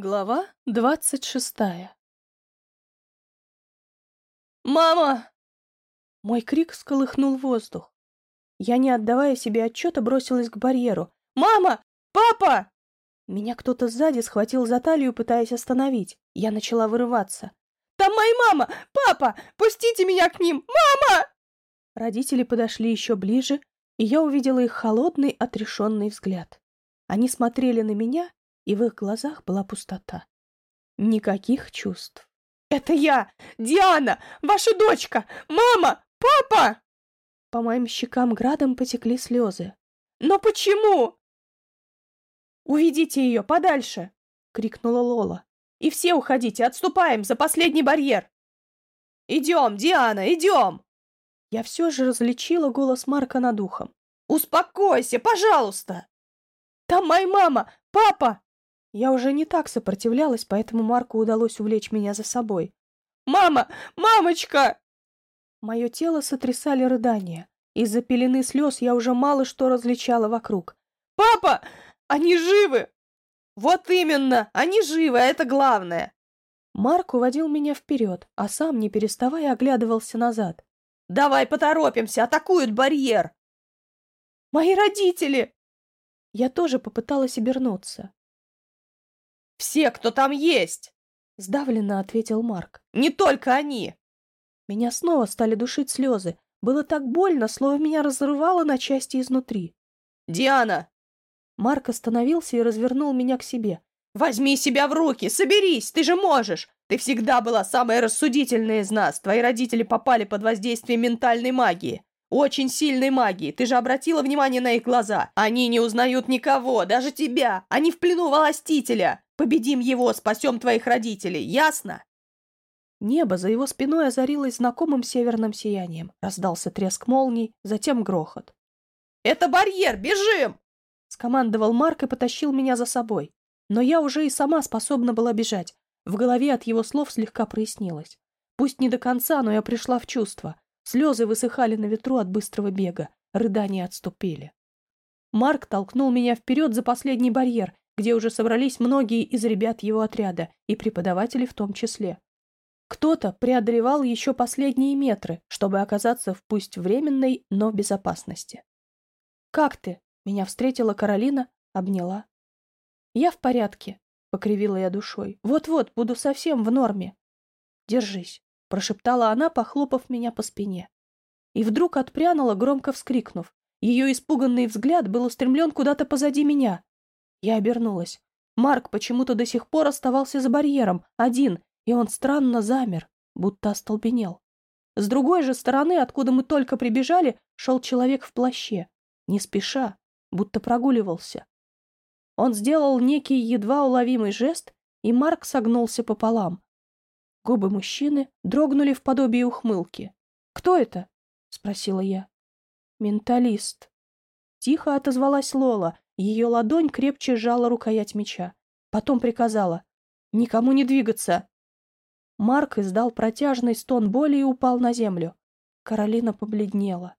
Глава двадцать шестая «Мама!» Мой крик сколыхнул воздух. Я, не отдавая себе отчета, бросилась к барьеру. «Мама! Папа!» Меня кто-то сзади схватил за талию, пытаясь остановить. Я начала вырываться. «Там моя мама! Папа! Пустите меня к ним! Мама!» Родители подошли еще ближе, и я увидела их холодный, отрешенный взгляд. Они смотрели на меня, и в их глазах была пустота. Никаких чувств. «Это я! Диана! Ваша дочка! Мама! Папа!» По моим щекам градом потекли слезы. «Но почему?» «Уведите ее подальше!» — крикнула Лола. «И все уходите, отступаем за последний барьер!» «Идем, Диана, идем!» Я все же различила голос Марка над ухом. «Успокойся, пожалуйста!» «Там моя мама! Папа!» Я уже не так сопротивлялась, поэтому Марку удалось увлечь меня за собой. «Мама! Мамочка!» Мое тело сотрясали рыдания. Из-за пелены слез я уже мало что различала вокруг. «Папа! Они живы!» «Вот именно! Они живы, а это главное!» Марк уводил меня вперед, а сам, не переставая, оглядывался назад. «Давай поторопимся! Атакуют барьер!» «Мои родители!» Я тоже попыталась обернуться. «Все, кто там есть!» — сдавленно ответил Марк. «Не только они!» Меня снова стали душить слезы. Было так больно, словно меня разрывало на части изнутри. «Диана!» Марк остановился и развернул меня к себе. «Возьми себя в руки! Соберись! Ты же можешь! Ты всегда была самая рассудительная из нас! Твои родители попали под воздействие ментальной магии! Очень сильной магии! Ты же обратила внимание на их глаза! Они не узнают никого, даже тебя! Они в плену властителя! Победим его, спасем твоих родителей, ясно?» Небо за его спиной озарилось знакомым северным сиянием. Раздался треск молний, затем грохот. «Это барьер! Бежим!» Скомандовал Марк и потащил меня за собой. Но я уже и сама способна была бежать. В голове от его слов слегка прояснилось. Пусть не до конца, но я пришла в чувство. Слезы высыхали на ветру от быстрого бега. Рыдания отступили. Марк толкнул меня вперед за последний барьер, где уже собрались многие из ребят его отряда, и преподаватели в том числе. Кто-то преодолевал еще последние метры, чтобы оказаться в пусть временной, но безопасности. «Как ты?» — меня встретила Каролина, обняла. «Я в порядке», — покривила я душой. «Вот-вот, буду совсем в норме». «Держись», — прошептала она, похлопав меня по спине. И вдруг отпрянула, громко вскрикнув. Ее испуганный взгляд был устремлен куда-то позади меня. Я обернулась. Марк почему-то до сих пор оставался за барьером, один, и он странно замер, будто остолбенел. С другой же стороны, откуда мы только прибежали, шел человек в плаще, не спеша, будто прогуливался. Он сделал некий едва уловимый жест, и Марк согнулся пополам. Губы мужчины дрогнули в подобии ухмылки. «Кто это?» — спросила я. «Менталист». Тихо отозвалась Лола, ее ладонь крепче сжала рукоять меча. Потом приказала «Никому не двигаться!». Марк издал протяжный стон боли и упал на землю. Каролина побледнела.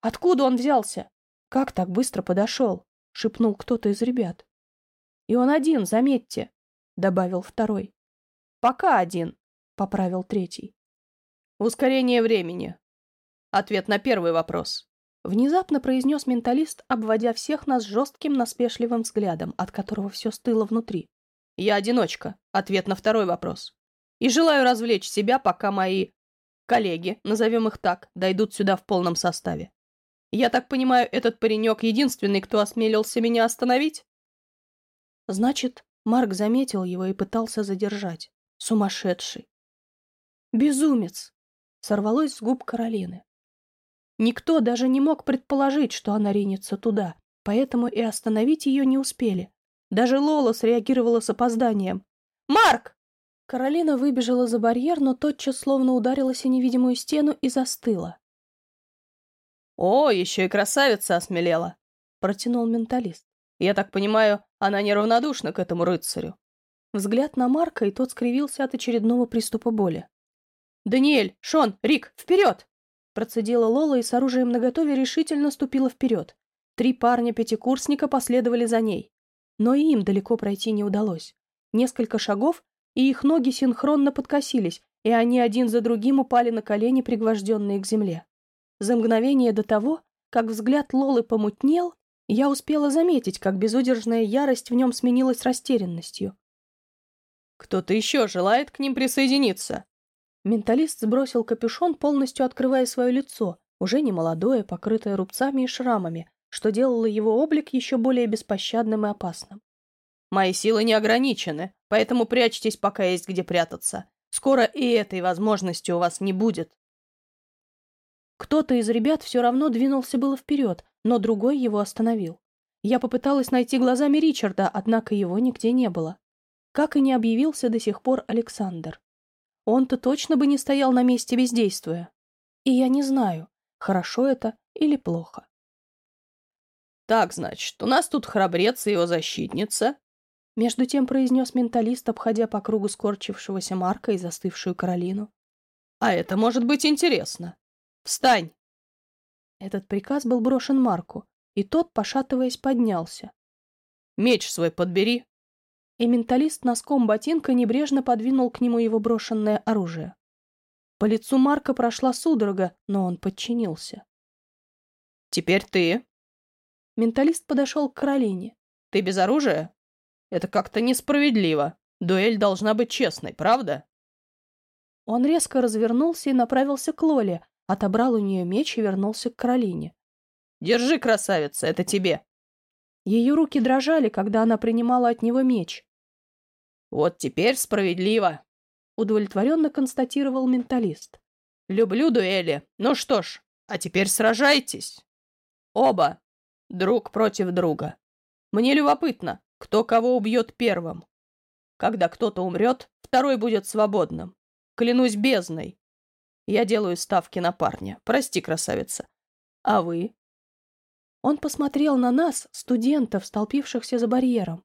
«Откуда он взялся? Как так быстро подошел?» — шепнул кто-то из ребят. «И он один, заметьте», — добавил второй. «Пока один», — поправил третий. «Ускорение времени». Ответ на первый вопрос. Внезапно произнес менталист, обводя всех нас жестким, наспешливым взглядом, от которого все стыло внутри. «Я одиночка. Ответ на второй вопрос. И желаю развлечь себя, пока мои коллеги, назовем их так, дойдут сюда в полном составе. Я так понимаю, этот паренек единственный, кто осмелился меня остановить?» Значит, Марк заметил его и пытался задержать. Сумасшедший. «Безумец!» — сорвалось с губ Каролины. Никто даже не мог предположить, что она ринется туда, поэтому и остановить ее не успели. Даже Лола среагировала с опозданием. «Марк!» Каролина выбежала за барьер, но тотчас словно ударилась о невидимую стену и застыла. «О, еще и красавица осмелела!» — протянул менталист. «Я так понимаю, она неравнодушна к этому рыцарю». Взгляд на Марка, и тот скривился от очередного приступа боли. «Даниэль, Шон, Рик, вперед!» Процедила Лола и с оружием наготове решительно ступила вперед. Три парня-пятикурсника последовали за ней. Но и им далеко пройти не удалось. Несколько шагов, и их ноги синхронно подкосились, и они один за другим упали на колени, пригвожденные к земле. За мгновение до того, как взгляд Лолы помутнел, я успела заметить, как безудержная ярость в нем сменилась растерянностью. «Кто-то еще желает к ним присоединиться?» Менталист сбросил капюшон, полностью открывая свое лицо, уже не молодое, покрытое рубцами и шрамами, что делало его облик еще более беспощадным и опасным. «Мои силы не ограничены, поэтому прячьтесь, пока есть где прятаться. Скоро и этой возможности у вас не будет». Кто-то из ребят все равно двинулся было вперед, но другой его остановил. Я попыталась найти глазами Ричарда, однако его нигде не было. Как и не объявился до сих пор Александр. Он-то точно бы не стоял на месте бездействуя. И я не знаю, хорошо это или плохо. «Так, значит, у нас тут храбрец и его защитница», между тем произнес менталист, обходя по кругу скорчившегося Марка и застывшую Каролину. «А это может быть интересно. Встань!» Этот приказ был брошен Марку, и тот, пошатываясь, поднялся. «Меч свой подбери!» И менталист носком ботинка небрежно подвинул к нему его брошенное оружие. По лицу Марка прошла судорога, но он подчинился. «Теперь ты!» Менталист подошел к Каролине. «Ты без оружия?» Это как-то несправедливо. Дуэль должна быть честной, правда? Он резко развернулся и направился к Лоле, отобрал у нее меч и вернулся к Каролине. «Держи, красавица, это тебе!» Ее руки дрожали, когда она принимала от него меч. «Вот теперь справедливо!» — удовлетворенно констатировал менталист. «Люблю дуэли. Ну что ж, а теперь сражайтесь. Оба. Друг против друга. Мне любопытно, кто кого убьет первым. Когда кто-то умрет, второй будет свободным. Клянусь бездной. Я делаю ставки на парня. Прости, красавица. А вы? Он посмотрел на нас, студентов, столпившихся за барьером.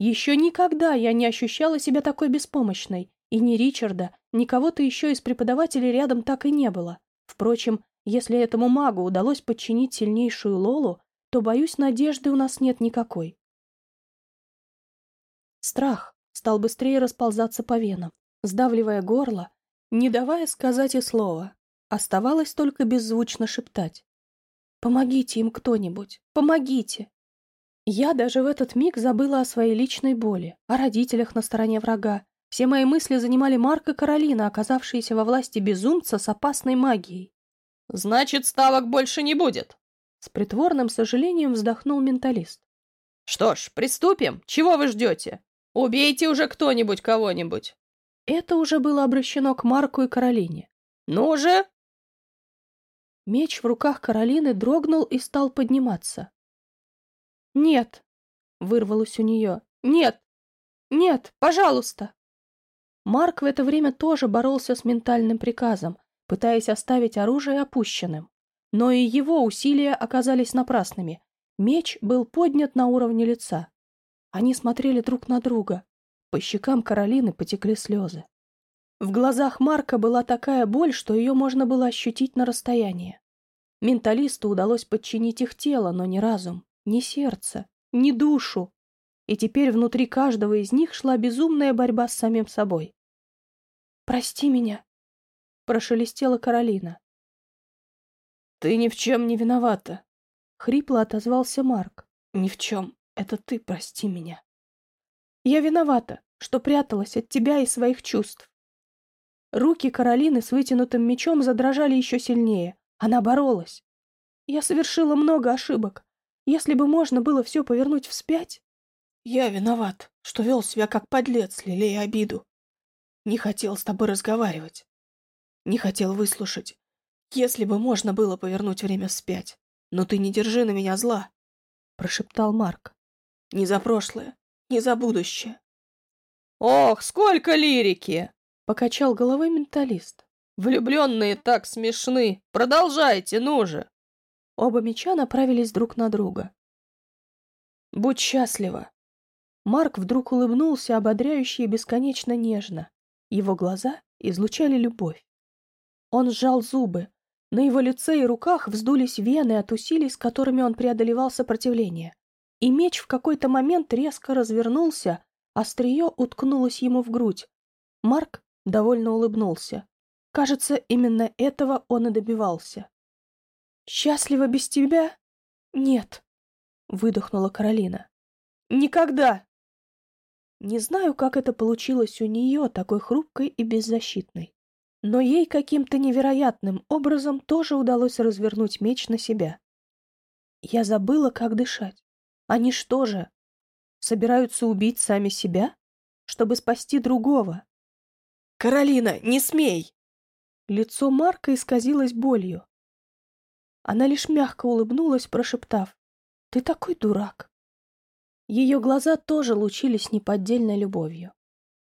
Еще никогда я не ощущала себя такой беспомощной. И ни Ричарда, ни кого-то еще из преподавателей рядом так и не было. Впрочем, если этому магу удалось подчинить сильнейшую Лолу, то, боюсь, надежды у нас нет никакой. Страх стал быстрее расползаться по венам, сдавливая горло, не давая сказать и слова. Оставалось только беззвучно шептать. «Помогите им кто-нибудь! Помогите!» Я даже в этот миг забыла о своей личной боли, о родителях на стороне врага. Все мои мысли занимали Марк и Каролина, оказавшиеся во власти безумца с опасной магией. «Значит, ставок больше не будет!» С притворным сожалением вздохнул менталист. «Что ж, приступим. Чего вы ждете? Убейте уже кто-нибудь кого-нибудь. Это уже было обращено к Марку и Каролине. Ну же! Меч в руках Каролины дрогнул и стал подниматься. «Нет!» — вырвалось у нее. «Нет! Нет! Пожалуйста!» Марк в это время тоже боролся с ментальным приказом, пытаясь оставить оружие опущенным. Но и его усилия оказались напрасными. Меч был поднят на уровне лица. Они смотрели друг на друга. По щекам Каролины потекли слезы. В глазах Марка была такая боль, что ее можно было ощутить на расстоянии. Менталисту удалось подчинить их тело, но не разум, не сердце, не душу. И теперь внутри каждого из них шла безумная борьба с самим собой. «Прости меня», — прошелестела Каролина. «Ты ни в чем не виновата», — хрипло отозвался Марк. «Ни в чем». Это ты прости меня. Я виновата, что пряталась от тебя и своих чувств. Руки Каролины с вытянутым мечом задрожали еще сильнее. Она боролась. Я совершила много ошибок. Если бы можно было все повернуть вспять... Я виноват, что вел себя как подлец, лелея обиду. Не хотел с тобой разговаривать. Не хотел выслушать. Если бы можно было повернуть время вспять. Но ты не держи на меня зла, — прошептал Марк. Не за прошлое, не за будущее. «Ох, сколько лирики!» — покачал головой менталист. «Влюбленные так смешны! Продолжайте, ну же!» Оба меча направились друг на друга. «Будь счастлива!» Марк вдруг улыбнулся ободряюще и бесконечно нежно. Его глаза излучали любовь. Он сжал зубы. На его лице и руках вздулись вены от усилий, с которыми он преодолевал сопротивление. и меч в какой-то момент резко развернулся, острие уткнулось ему в грудь. Марк довольно улыбнулся. Кажется, именно этого он и добивался. «Счастлива без тебя? Нет», — выдохнула Каролина. «Никогда!» Не знаю, как это получилось у нее, такой хрупкой и беззащитной. Но ей каким-то невероятным образом тоже удалось развернуть меч на себя. Я забыла, как дышать. Они что же, собираются убить сами себя, чтобы спасти другого? «Каролина, не смей!» Лицо Марка исказилось болью. Она лишь мягко улыбнулась, прошептав, «Ты такой дурак!» Ее глаза тоже лучились неподдельной любовью.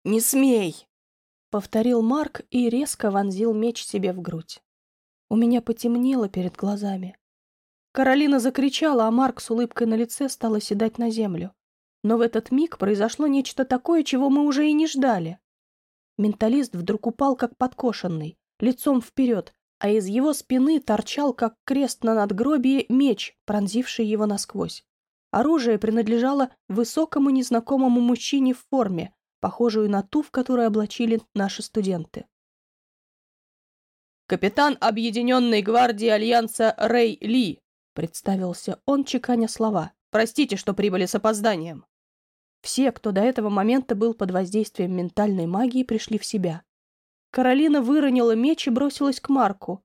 «Не смей!» — повторил Марк и резко вонзил меч себе в грудь. У меня потемнело перед глазами. Каролина закричала, а Марк с улыбкой на лице стал оседать на землю. Но в этот миг произошло нечто такое, чего мы уже и не ждали. Менталист вдруг упал, как подкошенный, лицом вперед, а из его спины торчал, как крест на надгробии, меч, пронзивший его насквозь. Оружие принадлежало высокому незнакомому мужчине в форме, похожую на ту, в которой облачили наши студенты. «Капитан Объединенной гвардии Альянса Рэй Ли», — представился он, чеканя слова. «Простите, что прибыли с опозданием». Все, кто до этого момента был под воздействием ментальной магии, пришли в себя. Каролина выронила меч и бросилась к Марку.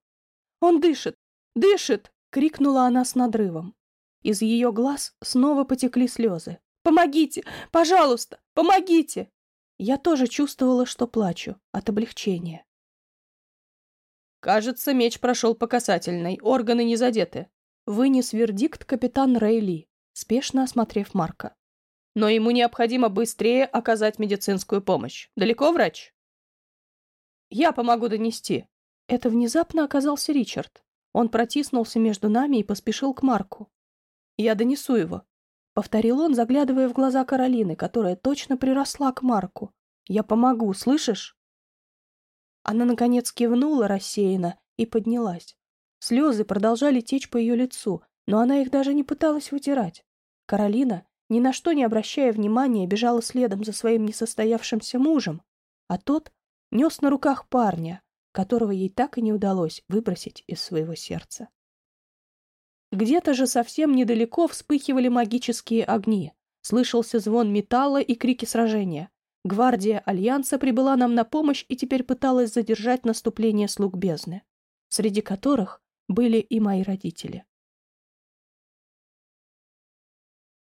«Он дышит! Дышит!» — крикнула она с надрывом. Из ее глаз снова потекли слезы. «Помогите! Пожалуйста! Помогите!» Я тоже чувствовала, что плачу от облегчения. «Кажется, меч прошел по касательной, органы не задеты», — вынес вердикт капитан Рейли, спешно осмотрев Марка. «Но ему необходимо быстрее оказать медицинскую помощь. Далеко врач?» «Я помогу донести». Это внезапно оказался Ричард. Он протиснулся между нами и поспешил к Марку. «Я донесу его», — повторил он, заглядывая в глаза Каролины, которая точно приросла к Марку. «Я помогу, слышишь?» Она, наконец, кивнула рассеянно и поднялась. Слезы продолжали течь по ее лицу, но она их даже не пыталась вытирать. Каролина, ни на что не обращая внимания, бежала следом за своим несостоявшимся мужем, а тот нес на руках парня, которого ей так и не удалось выбросить из своего сердца. Где-то же совсем недалеко вспыхивали магические огни. Слышался звон металла и крики сражения. Гвардия Альянса прибыла нам на помощь и теперь пыталась задержать наступление слуг бездны, среди которых были и мои родители.